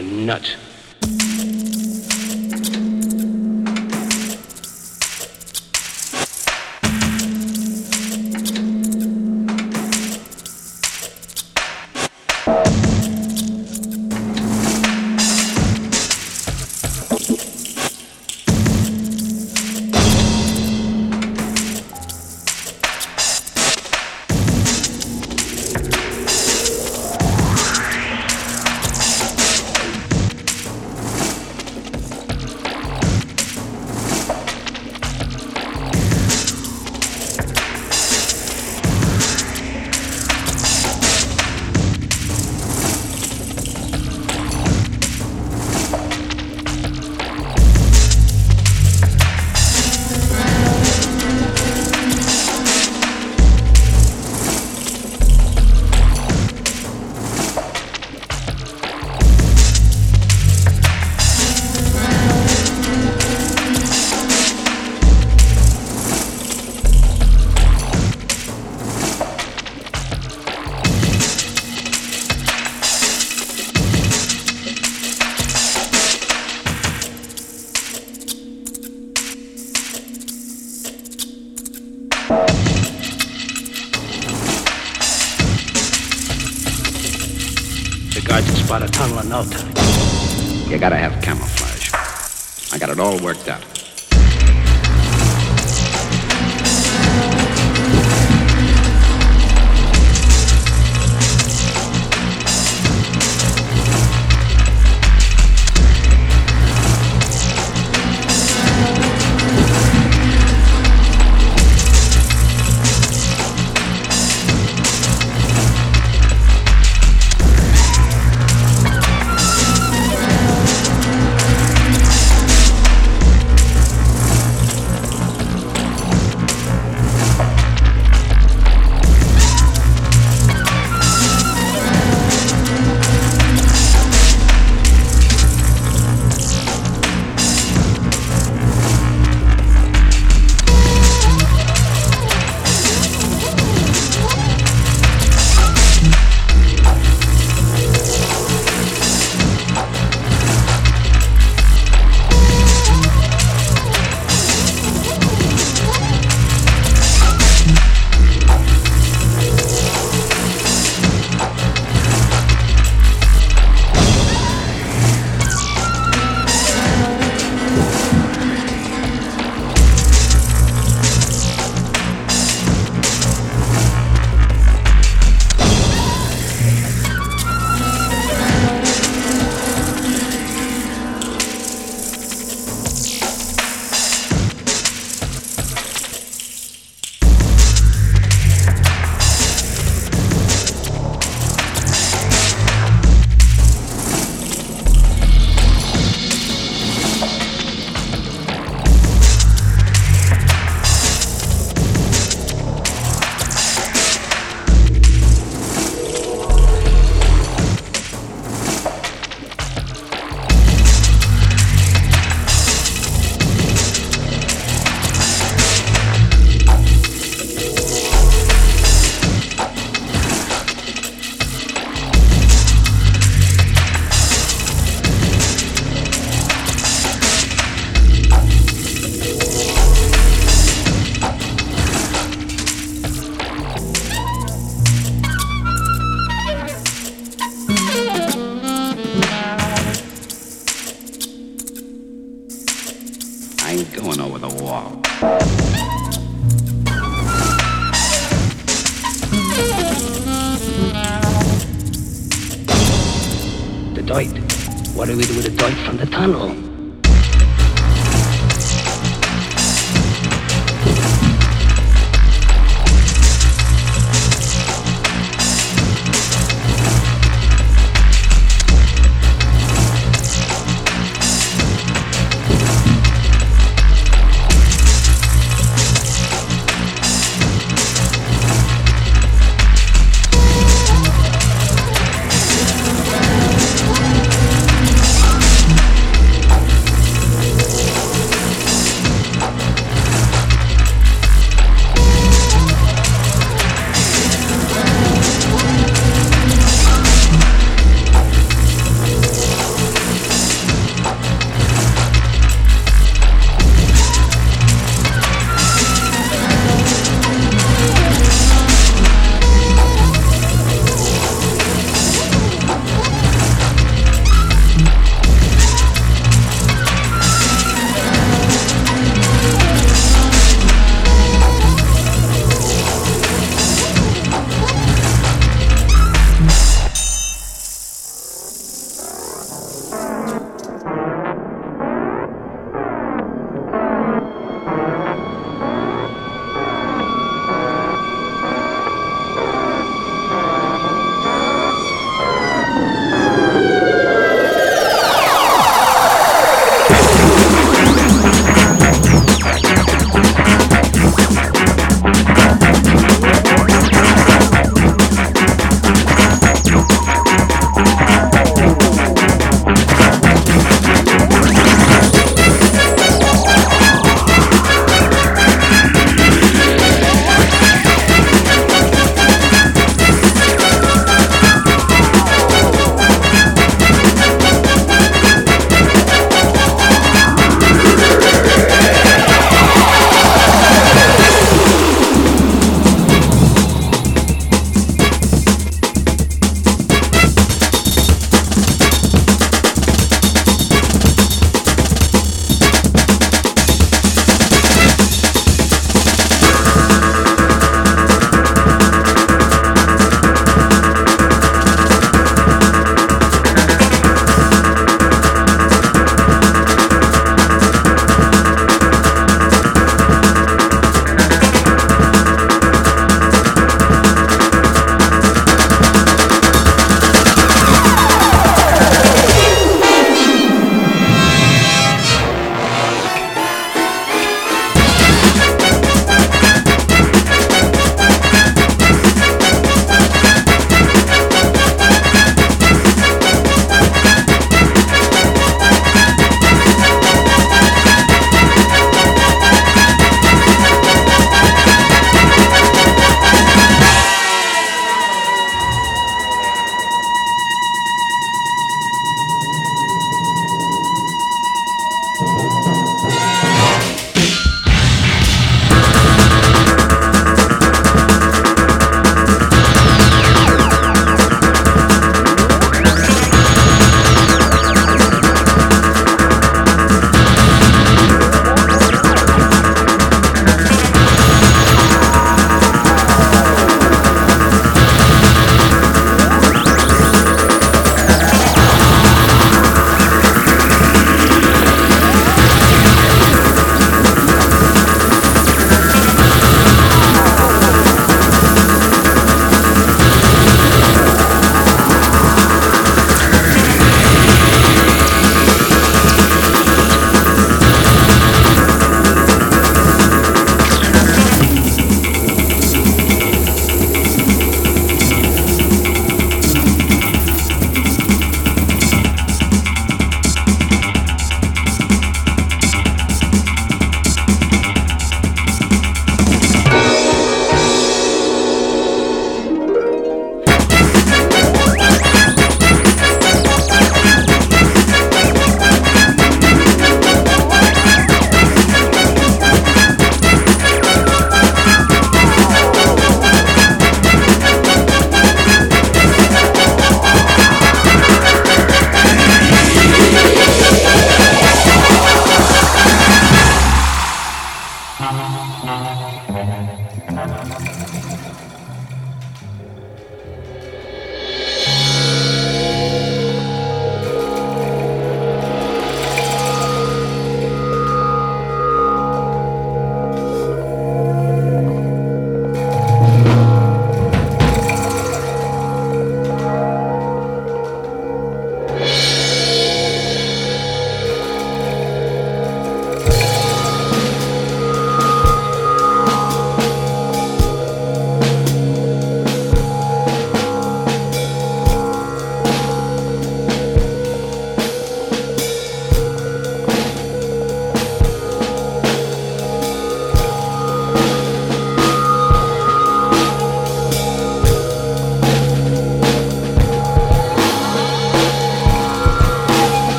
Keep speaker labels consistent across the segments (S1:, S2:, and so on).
S1: a nut.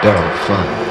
S2: Daryl Fun.